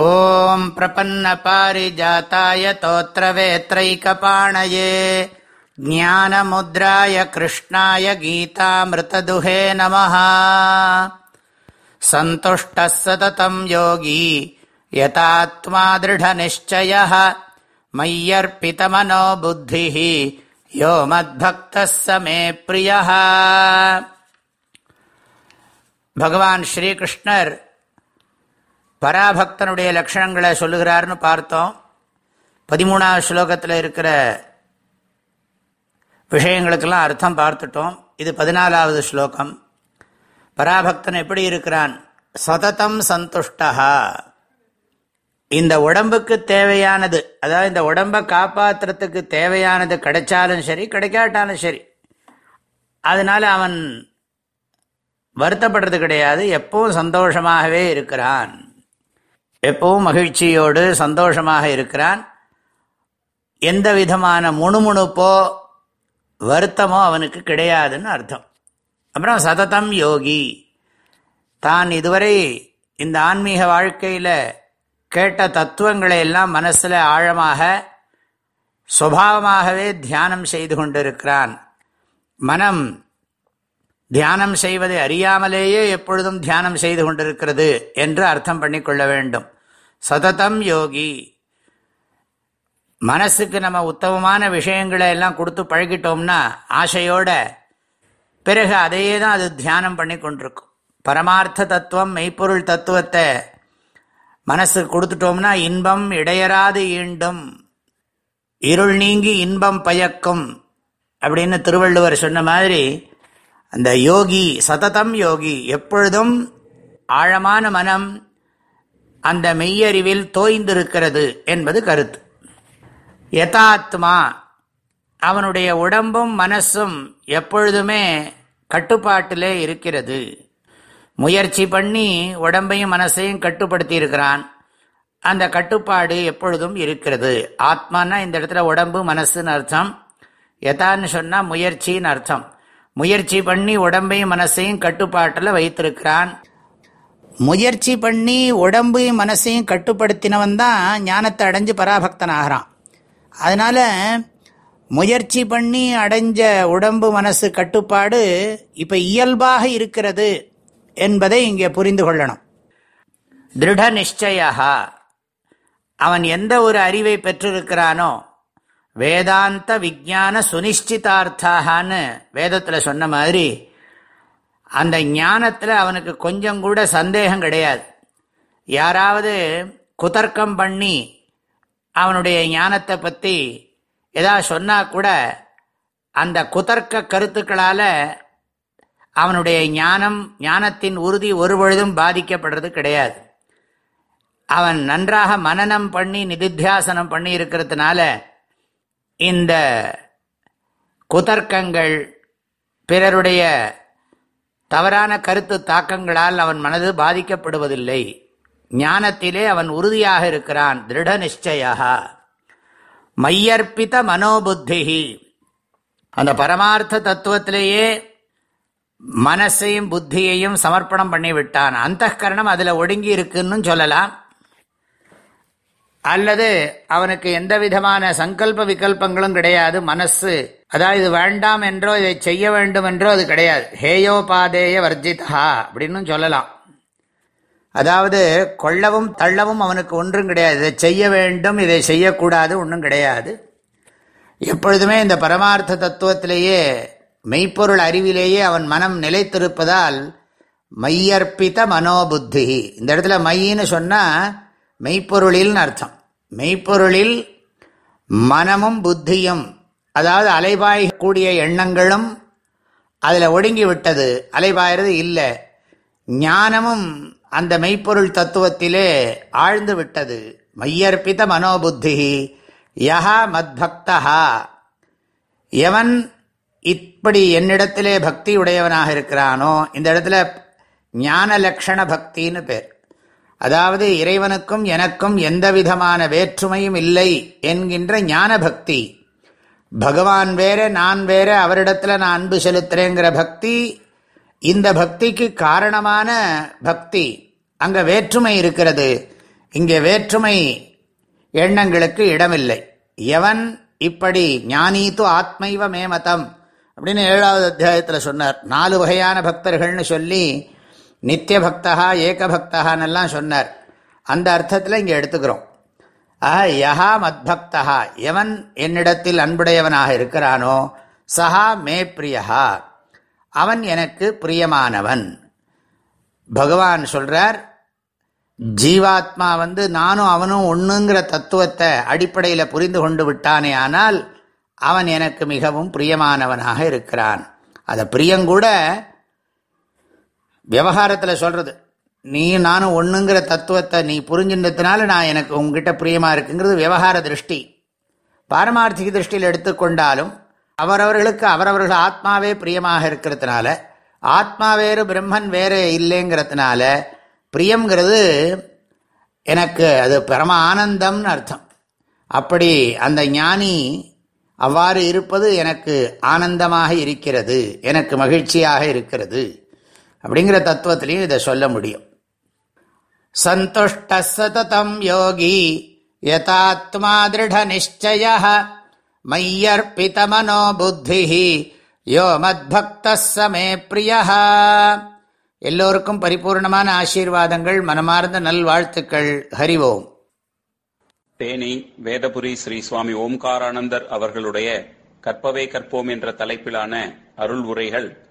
ॐ प्रपन्नपारिजाताय तोत्रवेत्रैकपाणये ज्ञानमुद्राय कृष्णाय गीतामृतदुहे नमः सन्तुष्टः सततं योगी यतात्मा दृढनिश्चयः मय्यर्पितमनो बुद्धिः यो मद्भक्तः स मे प्रियः भगवान् श्रीकृष्णर् பராபக்தனுடைய லட்சணங்களை சொல்லுகிறார்னு பார்த்தோம். பதிமூணாவது ஸ்லோகத்தில் இருக்கிற விஷயங்களுக்கெல்லாம் அர்த்தம் பார்த்துட்டோம். இது பதினாலாவது ஸ்லோகம். பராபக்தன் எப்படி இருக்கிறான்? சததம் சந்துஷ்டா இந்த உடம்புக்கு தேவையானது அதாவது இந்த உடம்பை காப்பாற்றுறதுக்கு தேவையானது கிடைச்சாலும் சரி கிடைக்காட்டாலும் சரி அதனால் அவன் வருத்தப்படுறது கிடையாது எப்பவும் சந்தோஷமாகவே இருக்கிறான். எப்பவும் மகிழ்ச்சியோடு சந்தோஷமாக இருக்கிறான். எந்த விதமான முணுமுணுப்போ வருத்தமோ அவனுக்கு கிடையாதுன்னு அர்த்தம். அப்புறம் சததம் யோகி. தான் இதுவரை இந்த ஆன்மீக வாழ்க்கையில் கேட்ட தத்துவங்களை எல்லாம் மனசில் ஆழமாக சுபாவமாகவே தியானம் செய்து கொண்டிருக்கிறான். மனம் தியானம் செய்வதை அறியாமலேயே எப்பொழுதும் தியானம் செய்து கொண்டிருக்கிறது என்று அர்த்தம் பண்ணிக்கொள்ள வேண்டும். சததம் யோகி. மனசுக்கு நம்ம உத்தமமான விஷயங்களை எல்லாம் கொடுத்து பழகிட்டோம்னா ஆசையோட பிறகு அதையே தான் அது தியானம் பண்ணி கொண்டிருக்கும். பரமார்த்த தத்துவம் மெய்ப்பொருள் தத்துவத்தை மனசுக்கு கொடுத்துட்டோம்னா இன்பம் இடையராது ஈண்டும். இருள் நீங்கி இன்பம் பயக்கும் அப்படின்னு திருவள்ளுவர் சொன்ன மாதிரி அந்த யோகி சததம் யோகி எப்பொழுதும் ஆழமான மனம் அந்த மெய்யறிவில் தோய்ந்திருக்கிறது என்பது கருத்து. யதாத்மா அவனுடைய உடம்பும் மனசும் எப்பொழுதுமே கட்டுப்பாட்டிலே இருக்கிறது. முயற்சி பண்ணி உடம்பையும் மனசையும் கட்டுப்படுத்தி இருக்கிறான் அந்த கட்டுப்பாடு எப்பொழுதும் இருக்கிறது. ஆத்மானா இந்த இடத்துல உடம்பு மனசுன்னு அர்த்தம். எதான்னு சொன்னால் முயற்சின்னு அர்த்தம். முயற்சி பண்ணி உடம்பையும் மனசையும் கட்டுப்பாட்டில் வைத்திருக்கிறான். முயற்சி பண்ணி உடம்பையும் மனசையும் கட்டுப்படுத்தினவன் தான் ஞானத்தை அடைஞ்சு பராபக்தன் ஆகிறான் அதனால முயற்சி பண்ணி அடைஞ்ச உடம்பு மனசு கட்டுப்பாடு இப்போ இயல்பாக இருக்கிறது என்பதை இங்கே புரிந்து கொள்ளணும். திருட நிச்சயா அவன் எந்த ஒரு அறிவை பெற்றிருக்கிறானோ வேதாந்த விஜான சுனிஷ்டிதார்த்தான்னு வேதத்தில் சொன்ன மாதிரி அந்த ஞானத்தில் அவனுக்கு கொஞ்சம் கூட சந்தேகம் கிடையாது. யாராவது குதர்க்கம் பண்ணி அவனுடைய ஞானத்தை பற்றி ஏதாவது சொன்னால் கூட அந்த குதர்க்க கருத்துக்களால் அவனுடைய ஞானம் ஞானத்தின் உறுதி ஒரு பொழுதும் பாதிக்கப்படுறது கிடையாது. அவன் நன்றாக மனநம் பண்ணி நிதித்தியாசனம் பண்ணி இருக்கிறதுனால இந்த குதர்க்கங்கள் பிறருடைய தவறான கருத்து தாக்கங்களால் அவன் மனது பாதிக்கப்படுவதில்லை. ஞானத்திலே அவன் உறுதியாக இருக்கிறான். திருட நிச்சயா மையர்ப்பித மனோபுத்தி அந்த பரமார்த்த தத்துவத்திலேயே மனசையும் புத்தியையும் சமர்ப்பணம் பண்ணிவிட்டான். அந்த கரணம் அதில் ஒடுங்கி இருக்குன்னு சொல்லலாம். அல்லது அவனுக்கு எந்த விதமான சங்கல்ப விகல்பங்களும் கிடையாது மனசு. அதாவது இது வேண்டாம் என்றோ இதை செய்ய வேண்டும் என்றோ அது கிடையாது. ஹேயோபாதேய வர்ஜிதா அப்படின்னு சொல்லலாம். அதாவது கொள்ளவும் தள்ளவும் அவனுக்கு ஒன்றும் கிடையாது. இதை செய்ய வேண்டும் இதை செய்யக்கூடாது ஒன்றும் கிடையாது. எப்பொழுதுமே இந்த பரமார்த்த தத்துவத்திலேயே மெய்ப்பொருள் அறிவிலேயே அவன் மனம் நிலைத்திருப்பதால் மையர்ப்பித மனோபுத்தி. இந்த இடத்துல மையின்னு சொன்னால் மெய்ப்பொருளில்னு அர்த்தம். மெய்ப்பொருளில் மனமும் புத்தியும் அதாவது அலைபாயக்கூடிய எண்ணங்களும் அதில் ஒடுங்கி விட்டது. அலைபாயறது இல்லை. ஞானமும் அந்த மெய்ப்பொருள் தத்துவத்திலே ஆழ்ந்து விட்டது. மையர்ப்பித்த மனோபுத்தி யஹா மத்பக்தா எவன் இப்படி என்னிடத்திலே பக்தி உடையவனாக இருக்கிறானோ இந்த இடத்துல ஞான லக்ஷண பக்தின்னு பேர். அதாவது இறைவனுக்கும் எனக்கும் எந்த விதமான வேற்றுமையும் இல்லை என்கின்ற ஞான பக்தி பகவான் வேற நான் வேற அவரிடத்துல நான் அன்பு செலுத்துறேங்கிற பக்தி இந்த பக்திக்கு காரணமான பக்தி. அங்க வேற்றுமை இருக்கிறது. இங்கே வேற்றுமை எண்ணங்களுக்கு இடமில்லை. எவன் இப்படி ஞானீத்து ஆத்மைவ மேமதம் அப்படின்னு ஏழாவது அத்தியாயத்தில் சொன்னார். நாலு வகையான பக்தர்கள்னு சொல்லி நித்திய பக்தகா ஏக பக்தகான்னெல்லாம் சொன்னார். அந்த அர்த்தத்தில் இங்கே எடுத்துக்கிறோம். ஆஹா யஹா மத்பக்தா எவன் என்னிடத்தில் அன்புடையவனாக இருக்கிறானோ சஹா மே பிரியஹா அவன் எனக்கு பிரியமானவன். பகவான் சொல்கிறார் ஜீவாத்மா வந்து நானும் அவனும் ஒன்றுங்கிற தத்துவத்தை அடிப்படையில் புரிந்து கொண்டு விட்டானே ஆனால் அவன் எனக்கு மிகவும் பிரியமானவனாக இருக்கிறான். அதை பிரியங்கூட விவகாரத்தில் சொல்றது நீ நானும் ஒன்றுங்கிற தத்துவத்தை நீ புரிஞ்சின்றதுனால நான் எனக்கு உங்ககிட்ட பிரியமா இருக்குங்கிறது விவகார திருஷ்டி. பாரமார்த்திக திருஷ்டியில் எடுத்துக்கொண்டாலும் அவரவர்களுக்கு அவரவர்கள் ஆத்மாவே பிரியமாக இருக்கிறதுனால ஆத்மா வேறு பிரம்மன் வேறு இல்லைங்கிறதுனால பிரியங்கிறது எனக்கு அது பரம ஆனந்தம்னு அர்த்தம். அப்படி அந்த ஞானி அவ்வாறு இருப்பது எனக்கு ஆனந்தமாக இருக்கிறது எனக்கு மகிழ்ச்சியாக இருக்கிறது. அப்படிங்கிற தத்துவத்திலையும் இதை சொல்ல முடியும். சந்துஷ்ட சததம் யோகி யதாத்மா திருட நிச்சய மையர்பிதமனோ புத்தி யோ மத்பக்த சமே பிரியா எல்லோருக்கும் பரிபூர்ணமான ஆசீர்வாதங்கள் மனமார்ந்த நல்வாழ்த்துக்கள். ஹரிவோம். தேனி வேதபுரி ஸ்ரீ சுவாமி ஓம்காரானந்தர் அவர்களுடைய கற்பவே கற்போம் என்ற தலைப்பிலான அருள் உரைகள்